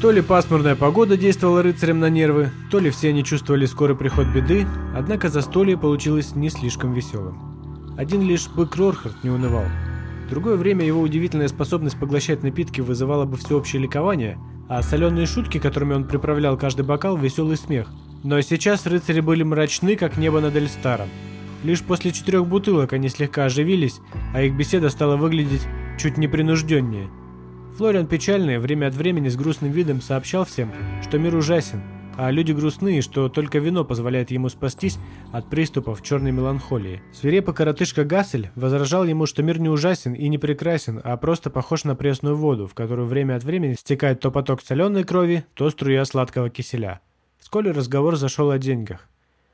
То ли пасмурная погода действовала рыцарям на нервы, то ли все они чувствовали скорый приход беды, однако застолье получилось не слишком веселым. Один лишь бык Рорхард не унывал. В другое время его удивительная способность поглощать напитки вызывала бы всеобщее ликование, а соленые шутки, которыми он приправлял каждый бокал, веселый смех. Но сейчас рыцари были мрачны, как небо над Эльстаром. Лишь после четырех бутылок они слегка оживились, а их беседа стала выглядеть чуть непринужденнее. Флориан печальный время от времени с грустным видом сообщал всем, что мир ужасен, а люди грустные, что только вино позволяет ему спастись от приступов черной меланхолии. Свирепый коротышка Гассель возражал ему, что мир не ужасен и не прекрасен, а просто похож на пресную воду, в которую время от времени стекает то поток соленой крови, то струя сладкого киселя. Вскоре разговор зашел о деньгах.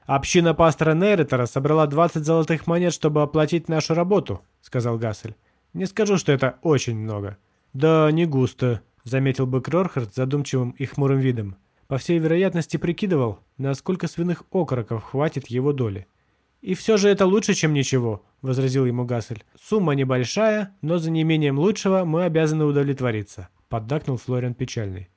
«Община пастора Нейретера собрала 20 золотых монет, чтобы оплатить нашу работу», — сказал Гассель. «Не скажу, что это очень много». «Да, не густо», — заметил бык Рорхард задумчивым и хмурым видом. По всей вероятности прикидывал, насколько свиных окороков хватит его доли. «И все же это лучше, чем ничего», — возразил ему Гассель. «Сумма небольшая, но за неимением лучшего мы обязаны удовлетвориться», — поддакнул Флориан печальный.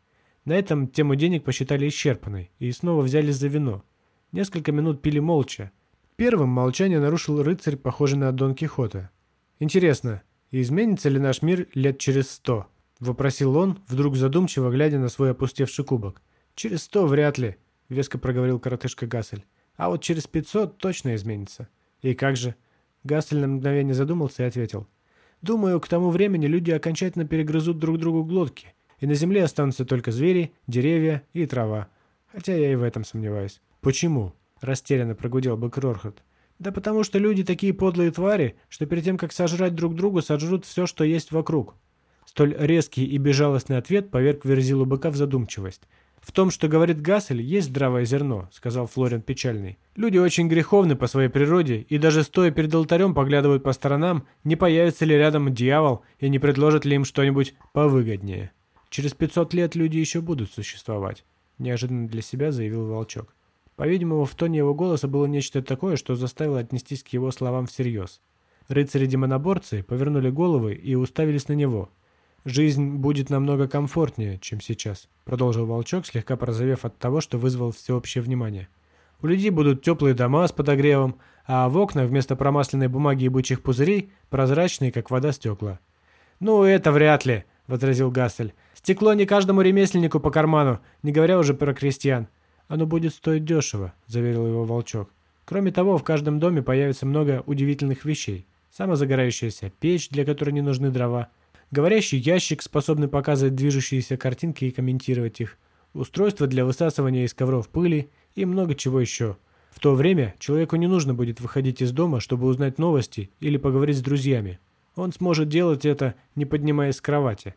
На этом тему денег посчитали исчерпанной и снова взялись за вино. Несколько минут пили молча. Первым молчание нарушил рыцарь, похожий на Дон Кихота. «Интересно, изменится ли наш мир лет через сто?» — вопросил он, вдруг задумчиво глядя на свой опустевший кубок. «Через сто вряд ли», — веско проговорил коротышка Гассель. «А вот через пятьсот точно изменится». «И как же?» Гассель на мгновение задумался и ответил. «Думаю, к тому времени люди окончательно перегрызут друг другу глотки, и на земле останутся только звери, деревья и трава. Хотя я и в этом сомневаюсь». «Почему?» — растерянно прогудел бы Крорхот. Да потому что люди такие подлые твари, что перед тем, как сожрать друг друга, сожрут все, что есть вокруг. Столь резкий и безжалостный ответ поверг Верзилу быка в задумчивость. «В том, что говорит Гассель, есть здравое зерно», — сказал Флорин печальный. «Люди очень греховны по своей природе, и даже стоя перед алтарем поглядывают по сторонам, не появится ли рядом дьявол и не предложит ли им что-нибудь повыгоднее. Через 500 лет люди еще будут существовать», — неожиданно для себя заявил Волчок. По-видимому, в тоне его голоса было нечто такое, что заставило отнестись к его словам всерьез. Рыцари-демоноборцы повернули головы и уставились на него. «Жизнь будет намного комфортнее, чем сейчас», — продолжил Волчок, слегка порозовев от того, что вызвал всеобщее внимание. «У людей будут теплые дома с подогревом, а в окнах вместо промасленной бумаги и бычьих пузырей прозрачные, как вода, стекла». «Ну, это вряд ли», — возразил Гассель. «Стекло не каждому ремесленнику по карману, не говоря уже про крестьян. «Оно будет стоить дешево», — заверил его Волчок. «Кроме того, в каждом доме появится много удивительных вещей. Самозагорающаяся печь, для которой не нужны дрова, говорящий ящик, способный показывать движущиеся картинки и комментировать их, устройство для высасывания из ковров пыли и много чего еще. В то время человеку не нужно будет выходить из дома, чтобы узнать новости или поговорить с друзьями. Он сможет делать это, не поднимаясь с кровати».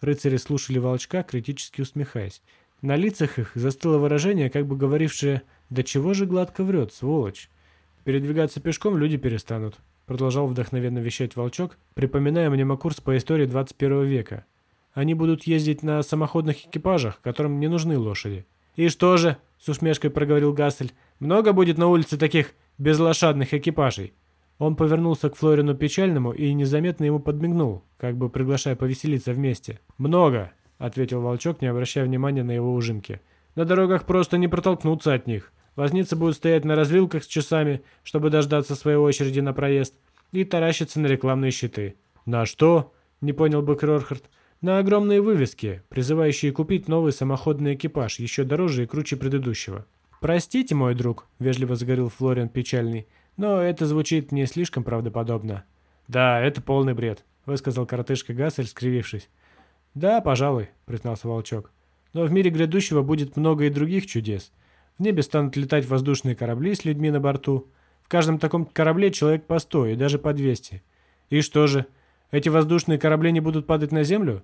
Рыцари слушали волчка, критически усмехаясь. На лицах их застыло выражение, как бы говорившее «Да чего же гладко врет, сволочь?» «Передвигаться пешком люди перестанут», — продолжал вдохновенно вещать Волчок, припоминая мне курс по истории 21 века. «Они будут ездить на самоходных экипажах, которым не нужны лошади». «И что же?» — с усмешкой проговорил Гассель. «Много будет на улице таких безлошадных экипажей?» Он повернулся к Флорину Печальному и незаметно ему подмигнул, как бы приглашая повеселиться вместе. «Много!» — ответил Волчок, не обращая внимания на его ужимки. «На дорогах просто не протолкнуться от них. Возницы будут стоять на развилках с часами, чтобы дождаться своей очереди на проезд, и таращиться на рекламные щиты». «На что?» — не понял бы Крорхард. «На огромные вывески, призывающие купить новый самоходный экипаж, еще дороже и круче предыдущего». «Простите, мой друг», — вежливо заговорил Флориан печальный, «но это звучит не слишком правдоподобно». «Да, это полный бред», — высказал коротышка Гассель, скривившись. «Да, пожалуй», — признался Волчок. «Но в мире грядущего будет много и других чудес. В небе станут летать воздушные корабли с людьми на борту. В каждом таком корабле человек по сто и даже по двести. И что же, эти воздушные корабли не будут падать на землю?»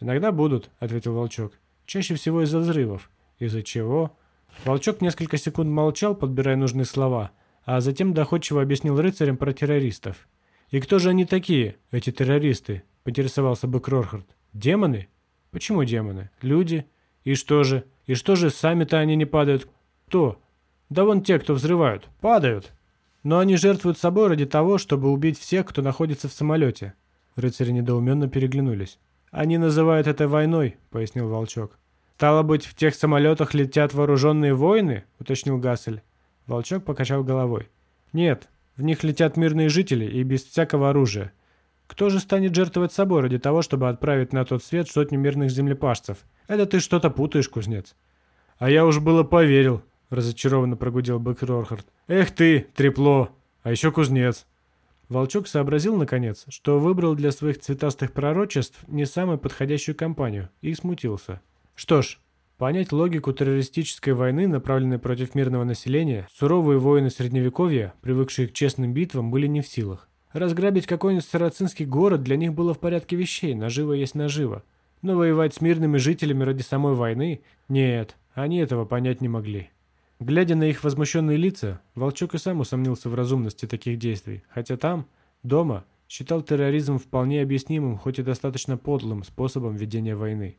«Иногда будут», — ответил Волчок. «Чаще всего из-за взрывов». «Из-за чего?» Волчок несколько секунд молчал, подбирая нужные слова, а затем доходчиво объяснил рыцарям про террористов. «И кто же они такие, эти террористы?» — поинтересовался бы Крорхард. Демоны? Почему демоны? Люди? И что же? И что же, сами-то они не падают? Кто? Да вон те, кто взрывают. Падают. Но они жертвуют собой ради того, чтобы убить всех, кто находится в самолете. Рыцари недоуменно переглянулись. «Они называют это войной», — пояснил Волчок. «Стало быть, в тех самолетах летят вооруженные воины?» — уточнил Гассель. Волчок покачал головой. «Нет, в них летят мирные жители и без всякого оружия. Кто же станет жертвовать собой ради того, чтобы отправить на тот свет сотню мирных землепашцев? Это ты что-то путаешь, кузнец». «А я уж было поверил», — разочарованно прогудел Бэк Рорхард. «Эх ты, трепло! А еще кузнец!» Волчок сообразил, наконец, что выбрал для своих цветастых пророчеств не самую подходящую компанию, и смутился. Что ж, понять логику террористической войны, направленной против мирного населения, суровые воины Средневековья, привыкшие к честным битвам, были не в силах. Разграбить какой-нибудь сарацинский город для них было в порядке вещей, наживо есть наживо. Но воевать с мирными жителями ради самой войны – нет, они этого понять не могли. Глядя на их возмущенные лица, Волчок и сам усомнился в разумности таких действий, хотя там, дома, считал терроризм вполне объяснимым, хоть и достаточно подлым способом ведения войны.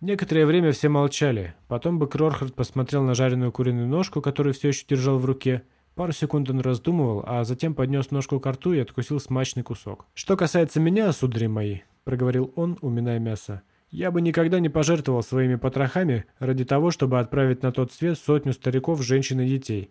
Некоторое время все молчали. Потом бы Крорхард посмотрел на жареную куриную ножку, которую все еще держал в руке. Пару секунд он раздумывал, а затем поднес ножку к рту и откусил смачный кусок. «Что касается меня, судари мои», — проговорил он, уминая мясо, — «я бы никогда не пожертвовал своими потрохами ради того, чтобы отправить на тот свет сотню стариков, женщин и детей».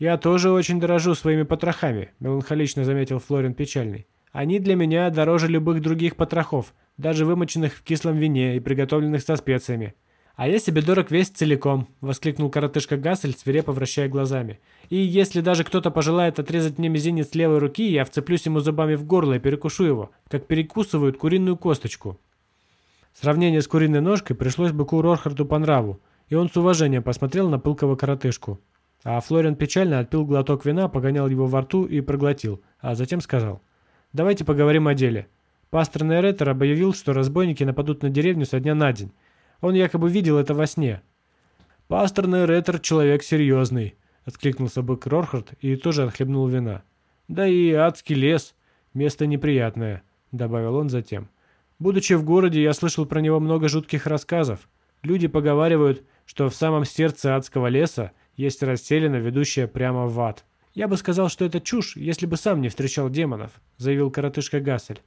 «Я тоже очень дорожу своими потрохами», — меланхолично заметил Флорин Печальный. «Они для меня дороже любых других потрохов, даже вымоченных в кислом вине и приготовленных со специями. «А я себе дорог весь целиком», — воскликнул коротышка Гассель, свирепо вращая глазами. «И если даже кто-то пожелает отрезать мне мизинец левой руки, я вцеплюсь ему зубами в горло и перекушу его, как перекусывают куриную косточку». Сравнение с куриной ножкой пришлось быку Рорхарду по нраву, и он с уважением посмотрел на пылкого коротышку. А Флориан печально отпил глоток вина, погонял его во рту и проглотил, а затем сказал, «Давайте поговорим о деле. Пастор Неретер объявил, что разбойники нападут на деревню со дня на день. Он якобы видел это во сне. «Пастор Неретер человек серьезный», — откликнулся бык Рорхард и тоже отхлебнул вина. «Да и адский лес. Место неприятное», — добавил он затем. «Будучи в городе, я слышал про него много жутких рассказов. Люди поговаривают, что в самом сердце адского леса есть расселена, ведущая прямо в ад. Я бы сказал, что это чушь, если бы сам не встречал демонов», — заявил коротышка Гассель.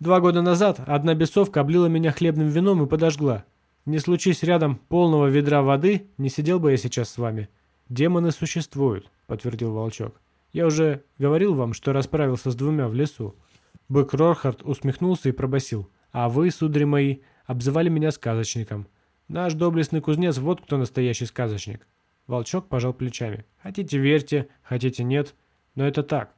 Два года назад одна бесовка облила меня хлебным вином и подожгла. Не случись рядом полного ведра воды, не сидел бы я сейчас с вами. Демоны существуют, подтвердил волчок. Я уже говорил вам, что расправился с двумя в лесу. Бык Рорхард усмехнулся и пробасил. А вы, судари мои, обзывали меня сказочником. Наш доблестный кузнец вот кто настоящий сказочник. Волчок пожал плечами. Хотите верьте, хотите нет, но это так.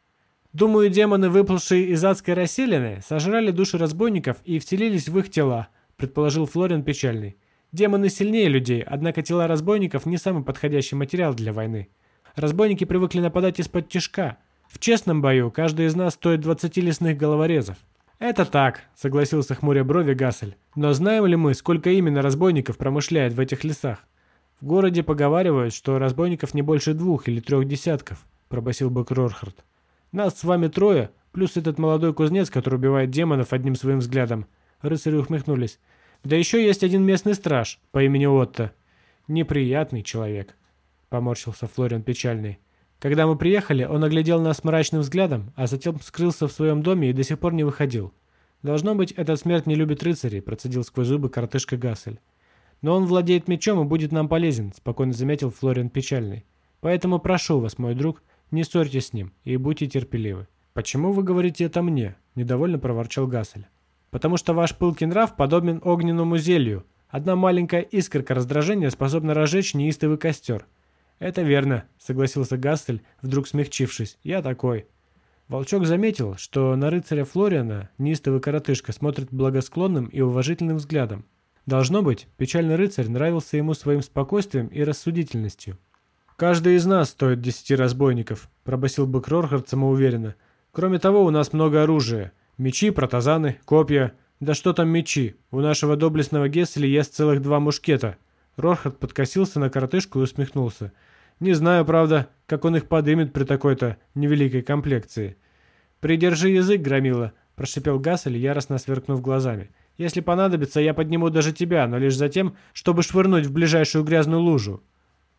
Думаю, демоны, выплывшие из адской расселины, сожрали души разбойников и вселились в их тела, предположил Флориан печальный. Демоны сильнее людей, однако тела разбойников не самый подходящий материал для войны. Разбойники привыкли нападать из-под тишка. В честном бою каждый из нас стоит 20 лесных головорезов. «Это так», — согласился хмуря брови Гассель. «Но знаем ли мы, сколько именно разбойников промышляет в этих лесах? В городе поговаривают, что разбойников не больше двух или трех десятков», — пробасил Бэк Рорхард. Нас с вами трое, плюс этот молодой кузнец, который убивает демонов одним своим взглядом. Рыцари ухмехнулись. Да еще есть один местный страж по имени Отто. Неприятный человек, поморщился Флориан печальный. Когда мы приехали, он оглядел нас мрачным взглядом, а затем скрылся в своем доме и до сих пор не выходил. Должно быть, этот смерть не любит рыцарей, процедил сквозь зубы коротышка Гассель. Но он владеет мечом и будет нам полезен, спокойно заметил Флориан печальный. Поэтому прошу вас, мой друг, не ссорьтесь с ним и будьте терпеливы. «Почему вы говорите это мне?» – недовольно проворчал Гассель. «Потому что ваш пылкий нрав подобен огненному зелью. Одна маленькая искорка раздражения способна разжечь неистовый костер». «Это верно», – согласился Гассель, вдруг смягчившись. «Я такой». Волчок заметил, что на рыцаря Флориана неистовый коротышка смотрит благосклонным и уважительным взглядом. Должно быть, печальный рыцарь нравился ему своим спокойствием и рассудительностью. «Каждый из нас стоит десяти разбойников», – пробасил бык Рорхард самоуверенно. «Кроме того, у нас много оружия. Мечи, протазаны, копья. Да что там мечи? У нашего доблестного Гесселя есть целых два мушкета». Рорхард подкосился на коротышку и усмехнулся. «Не знаю, правда, как он их подымет при такой-то невеликой комплекции». «Придержи язык, громила», – прошипел Гассель, яростно сверкнув глазами. «Если понадобится, я подниму даже тебя, но лишь за тем, чтобы швырнуть в ближайшую грязную лужу».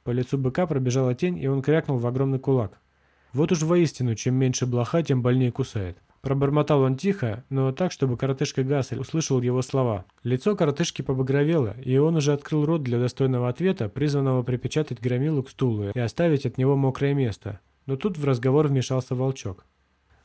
По лицу быка пробежала тень, и он крякнул в огромный кулак. Вот уж воистину, чем меньше блоха, тем больнее кусает. Пробормотал он тихо, но так, чтобы коротышка Гасель услышал его слова. Лицо коротышки побагровело, и он уже открыл рот для достойного ответа, призванного припечатать громилу к стулу и оставить от него мокрое место. Но тут в разговор вмешался волчок.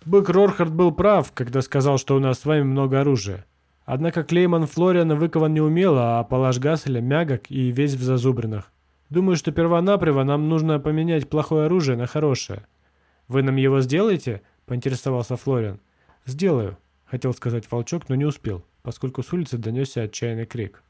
«Бык Рорхард был прав, когда сказал, что у нас с вами много оружия. Однако Клейман Флориана выкован неумело, а Палаш Гаселя мягок и весь в зазубринах. Думаю, что первонаперво нам нужно поменять плохое оружие на хорошее. Вы нам его сделаете?» – поинтересовался Флориан. «Сделаю», — хотел сказать волчок, но не успел, поскольку с улицы донесся отчаянный крик.